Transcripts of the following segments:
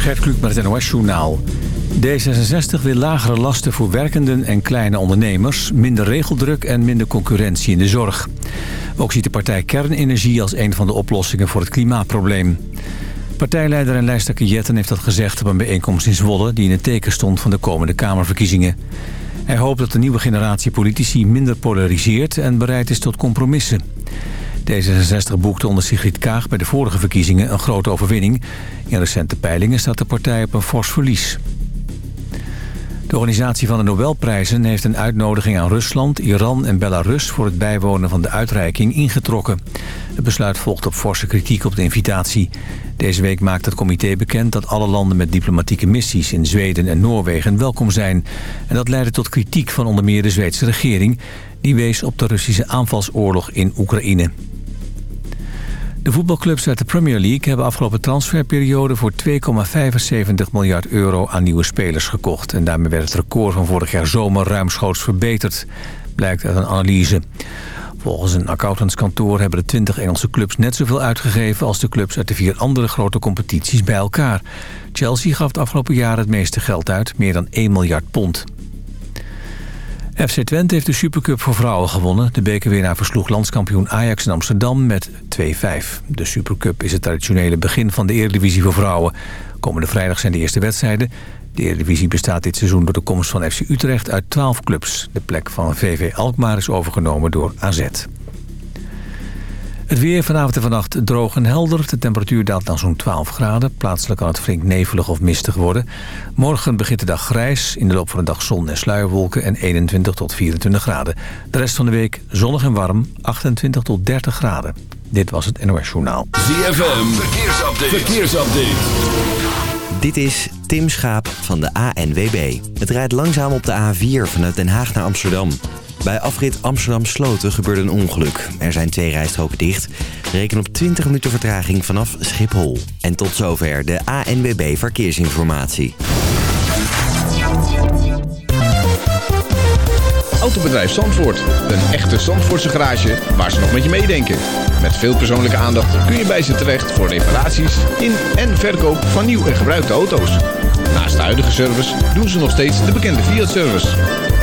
Gert Kluk met het NOS-journaal. D66 wil lagere lasten voor werkenden en kleine ondernemers... minder regeldruk en minder concurrentie in de zorg. Ook ziet de partij kernenergie als een van de oplossingen voor het klimaatprobleem. Partijleider en lijsttrekker Jetten heeft dat gezegd op een bijeenkomst in Zwolle... die in het teken stond van de komende Kamerverkiezingen. Hij hoopt dat de nieuwe generatie politici minder polariseert en bereid is tot compromissen. D66 boekte onder Sigrid Kaag bij de vorige verkiezingen een grote overwinning. In recente peilingen staat de partij op een fors verlies. De organisatie van de Nobelprijzen heeft een uitnodiging aan Rusland, Iran en Belarus voor het bijwonen van de uitreiking ingetrokken. Het besluit volgt op forse kritiek op de invitatie. Deze week maakt het comité bekend dat alle landen met diplomatieke missies in Zweden en Noorwegen welkom zijn. En dat leidde tot kritiek van onder meer de Zweedse regering. Die wees op de Russische aanvalsoorlog in Oekraïne. De voetbalclubs uit de Premier League hebben afgelopen transferperiode voor 2,75 miljard euro aan nieuwe spelers gekocht. En daarmee werd het record van vorig jaar zomer ruimschoots verbeterd, blijkt uit een analyse. Volgens een accountantskantoor hebben de 20 Engelse clubs net zoveel uitgegeven als de clubs uit de vier andere grote competities bij elkaar. Chelsea gaf het afgelopen jaar het meeste geld uit, meer dan 1 miljard pond. FC Twente heeft de Supercup voor vrouwen gewonnen. De bekerwinnaar versloeg landskampioen Ajax in Amsterdam met 2-5. De Supercup is het traditionele begin van de Eredivisie voor vrouwen. Komende vrijdag zijn de eerste wedstrijden. De Eredivisie bestaat dit seizoen door de komst van FC Utrecht uit 12 clubs. De plek van VV Alkmaar is overgenomen door AZ. Het weer vanavond en vannacht droog en helder. De temperatuur daalt naar zo'n 12 graden. Plaatselijk kan het flink nevelig of mistig worden. Morgen begint de dag grijs. In de loop van de dag zon en sluierwolken en 21 tot 24 graden. De rest van de week zonnig en warm. 28 tot 30 graden. Dit was het NOS Journaal. ZFM, verkeersupdate. verkeersupdate. Dit is Tim Schaap van de ANWB. Het rijdt langzaam op de A4 vanuit Den Haag naar Amsterdam. Bij afrit Amsterdam-Sloten gebeurde een ongeluk. Er zijn twee rijstroken dicht. Reken op 20 minuten vertraging vanaf Schiphol. En tot zover de ANWB Verkeersinformatie. Autobedrijf Zandvoort. Een echte Zandvoortse garage waar ze nog met je meedenken. Met veel persoonlijke aandacht kun je bij ze terecht voor reparaties in en verkoop van nieuw en gebruikte auto's. Naast de huidige service doen ze nog steeds de bekende Fiat-service.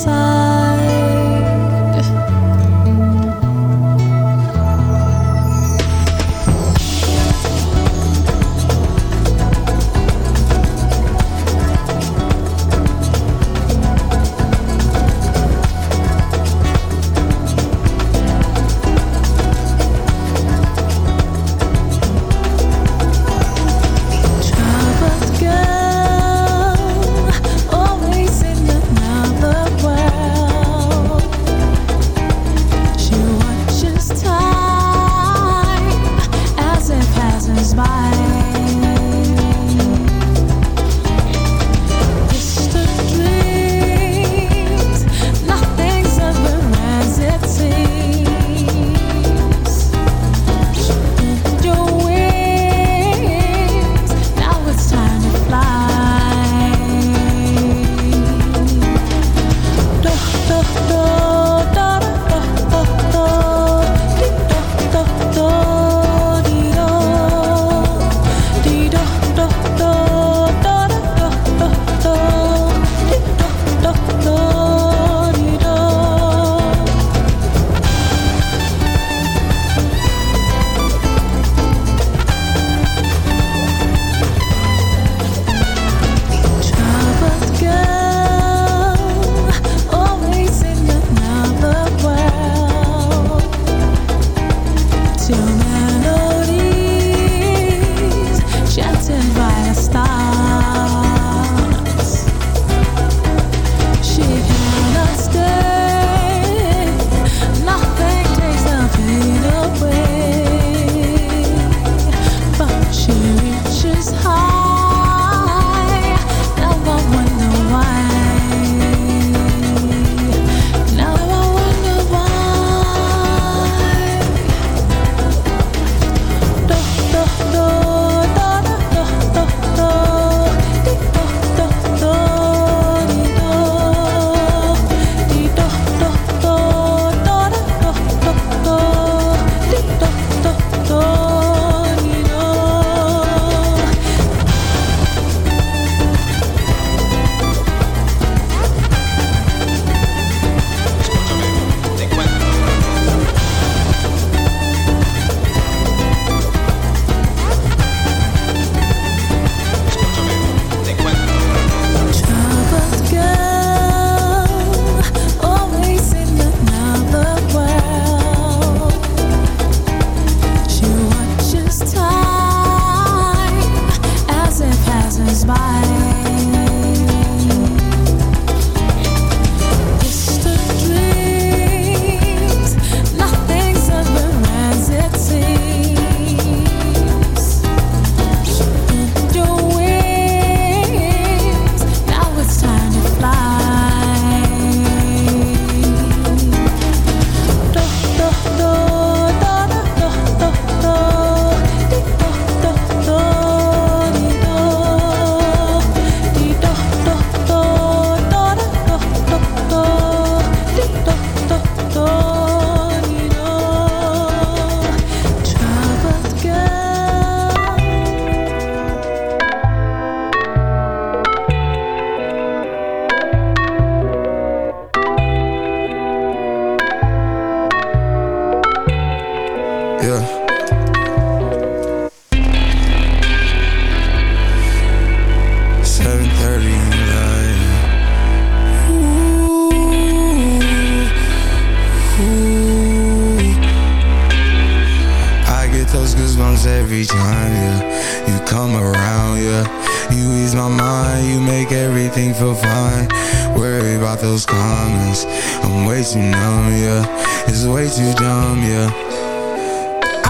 besar.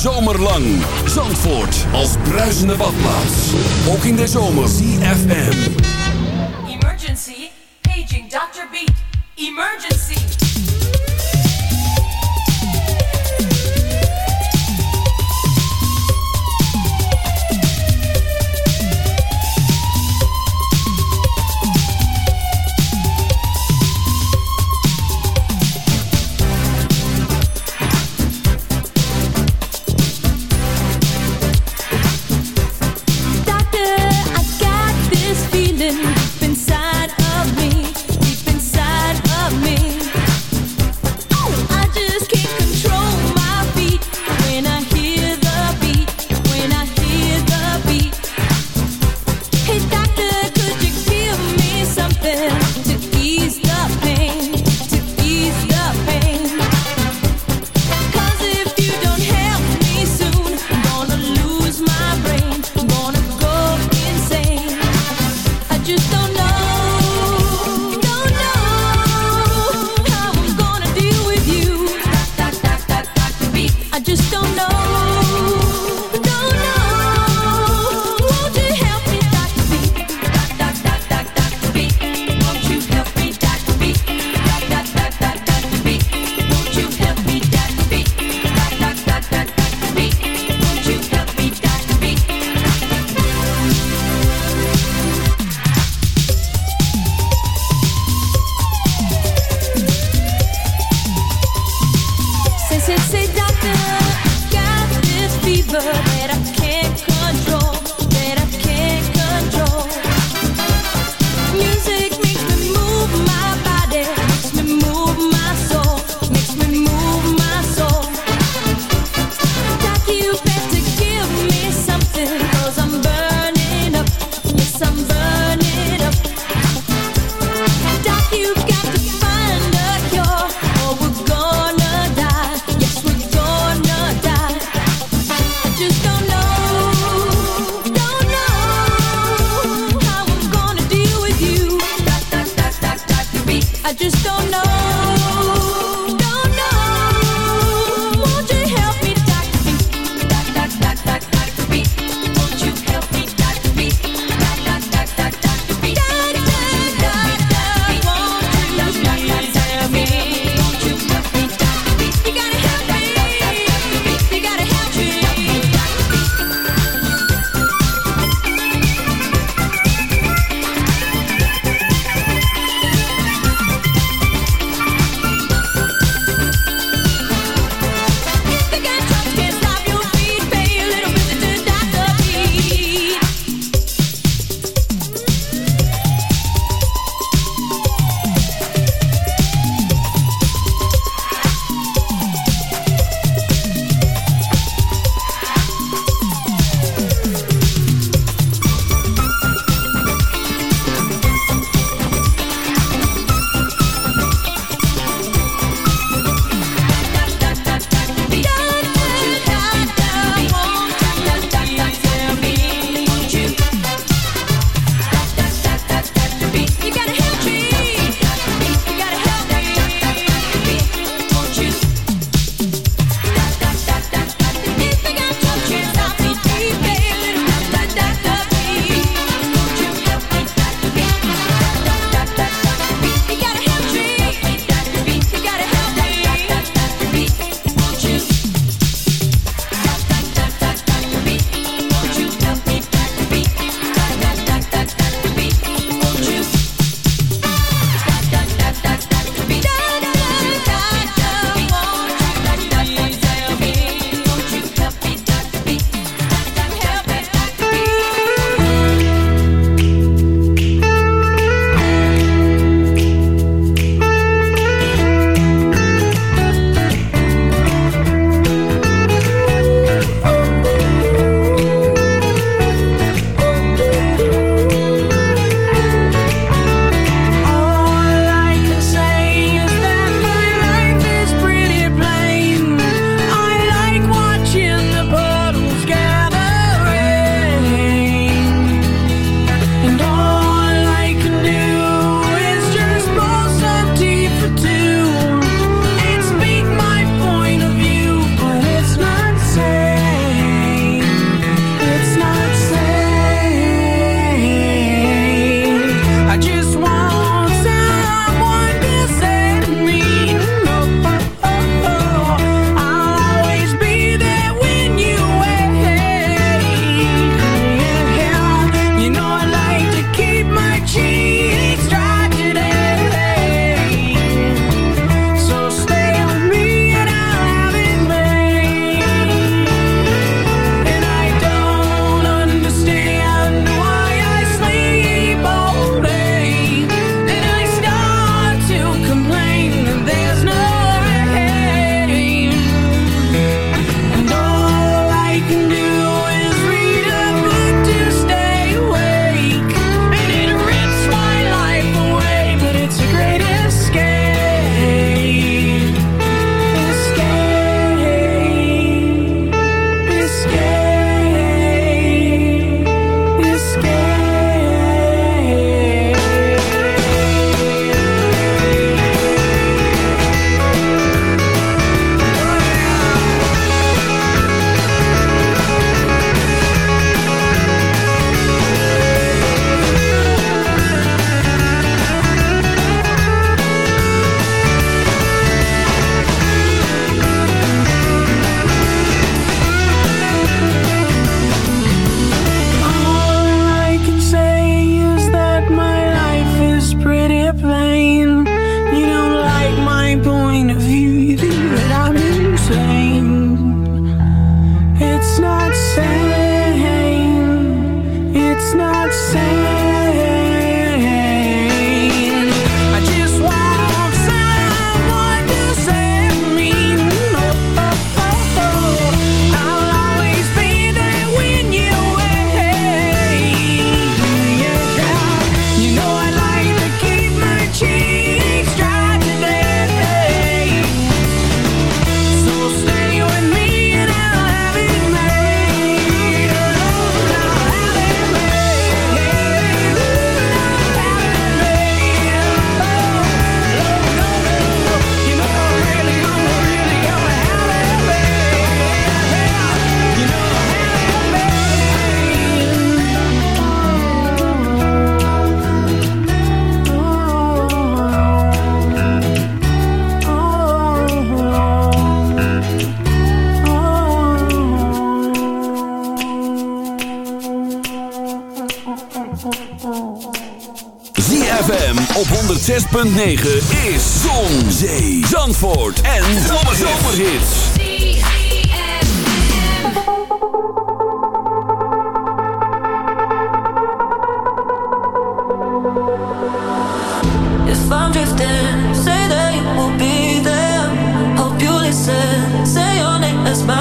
Hele zomer lang. Zandvoort als bruisende badplaats. Ook in de zomer. CFM. Emergency, paging Dr. Beat. Emergency. Is Zon, Zee, Zandvoort en Zomerhits. If I'm drifting, say that you will be there. Hope you listen. Say your name as my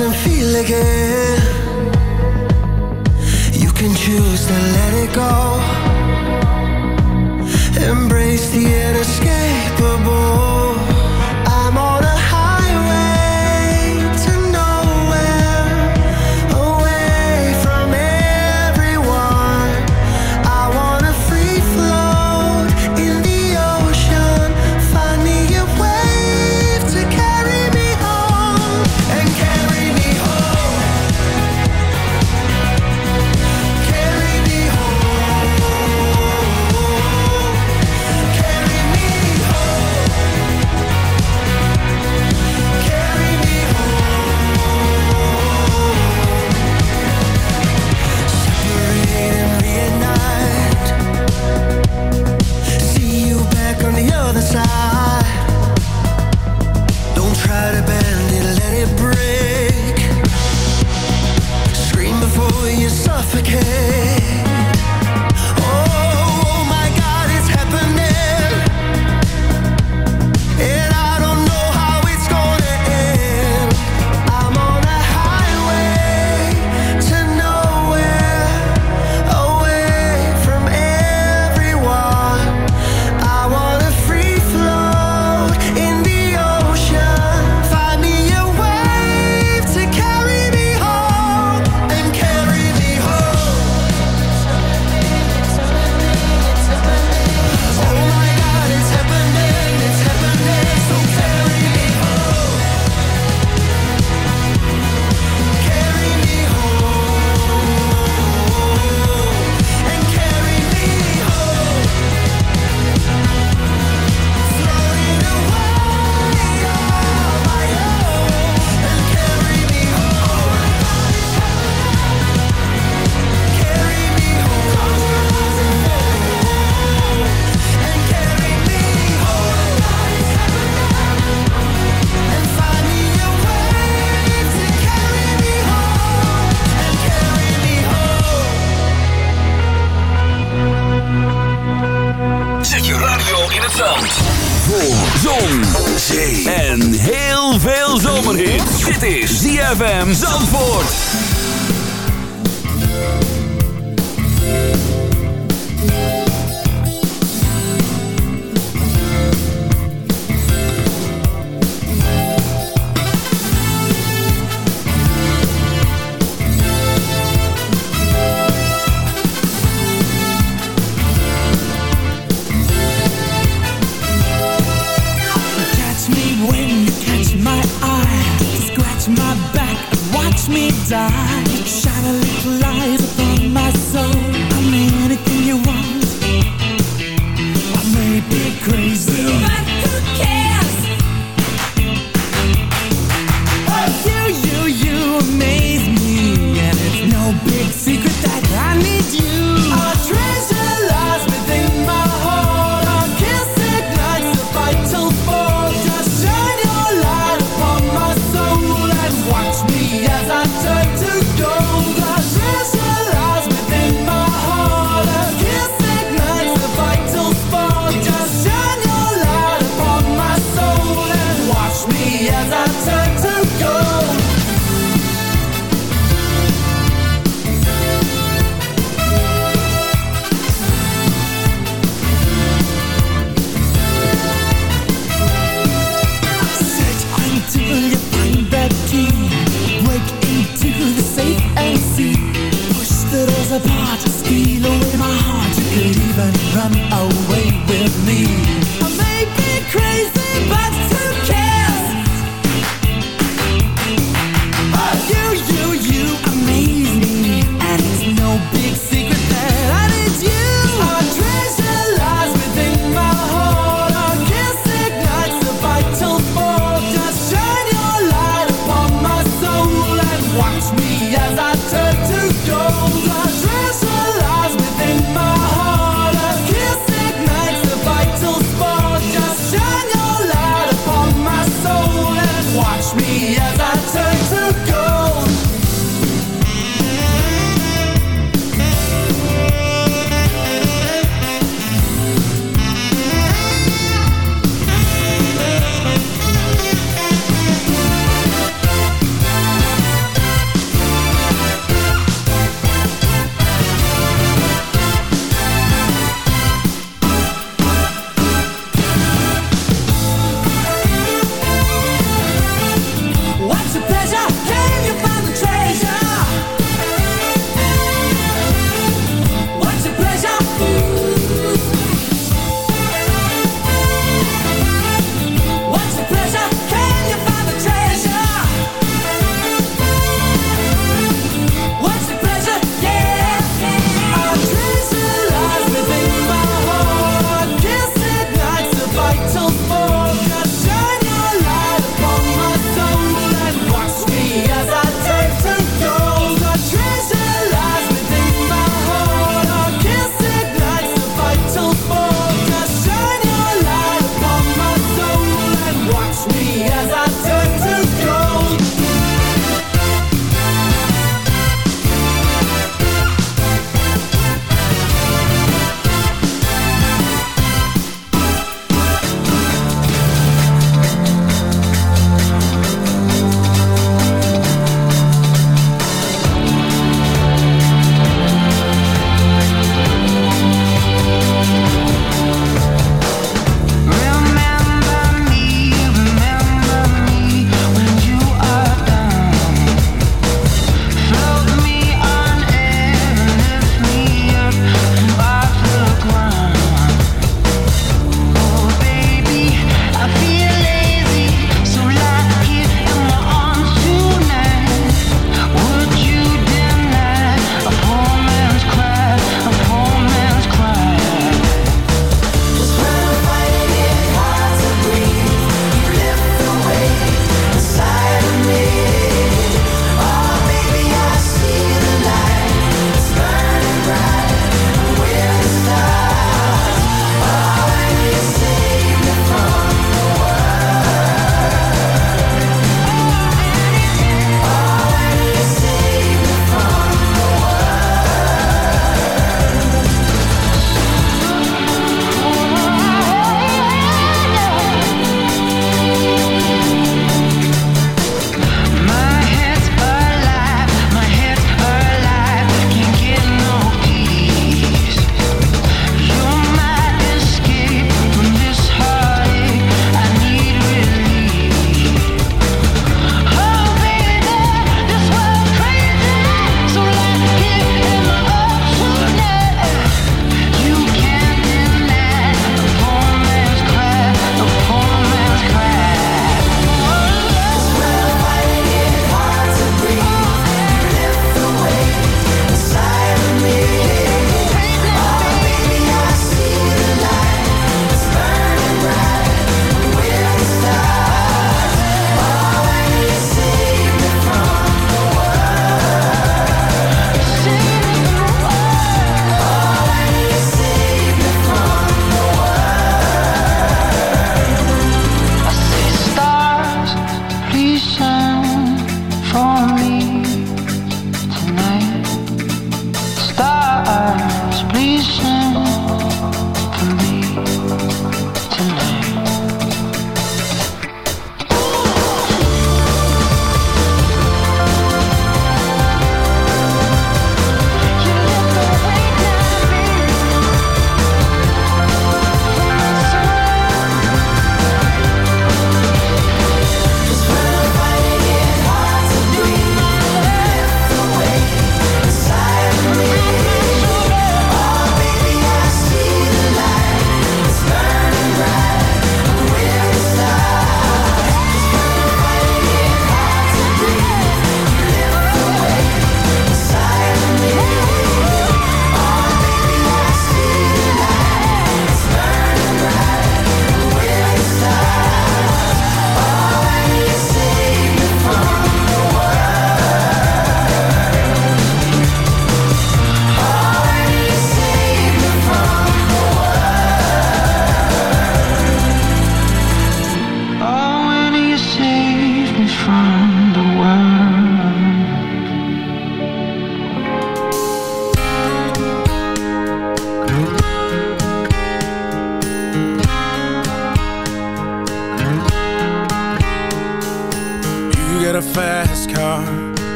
and feel again. You can choose to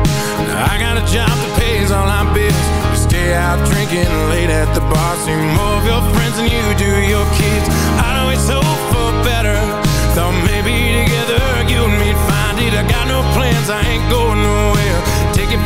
I got a job that pays all our bills. You stay out drinking late at the bar. See more of your friends than you do your kids. I'd always hope for better. Thought maybe together you and me'd find it. I got no plans, I ain't going nowhere. Take your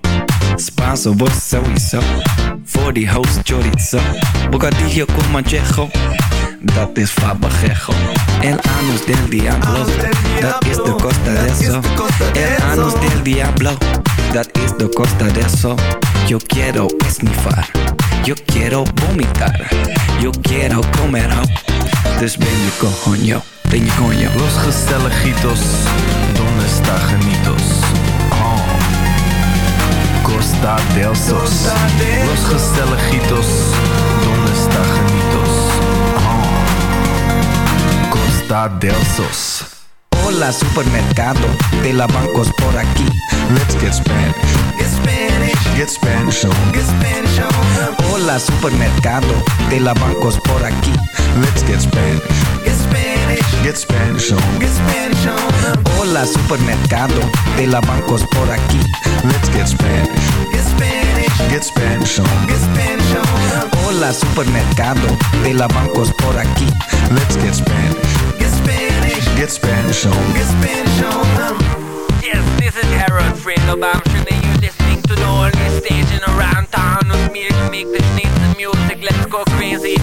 Spanso, vos sowieso. Voor die host chorizo. Bocadillo con manchejo. Dat is fabajejo. El anus del diablo. Dat is de costa de eso. El anus del diablo. Dat is de costa de eso. Yo quiero esnifar. Yo quiero vomitar. Yo quiero comer ho. Dus ben je coño. Ben je coño. Los gezelligitos, donde está genitos? Costa del Sos. Los gezelligitos, donde está genitos? Oh. Ah. Costa del Sos. Hola supermercado de la bancos por aquí. Let's get Spanish. Get Spanish. Get Spanish on. Get Spanish on. Hola supermercado de la bancos por aquí. Let's get Spanish. Get Spanish. Get Spanish on. Get Spanish on. Hola supermercado de la bancos por aquí. Let's get Spanish. Get Spanish. Get Spanish on. Get Spanish on. Hola supermercado de la bancos por aquí. Let's get Spanish. Get Spanish. Get Spanish on. Get Spanish on. Yes, this is Harold Fredo Bamshin and you're listening to the only station around town with me to make the sneaks music. Let's go crazy.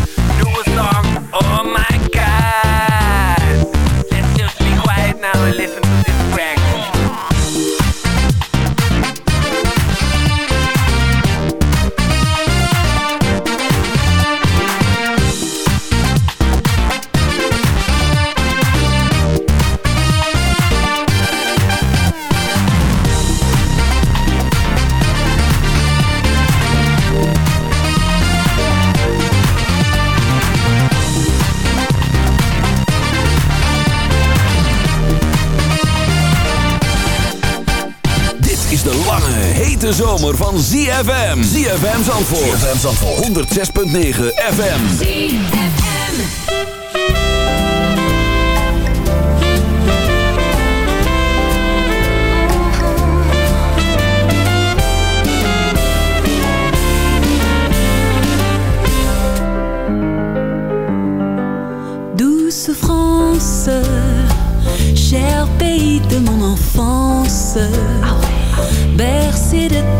Hete zomer van ZFM. ZFM Zandvoort. ZFM Zandvoort. 106.9 FM. Douce France, cher pays de mon enfance, bercé de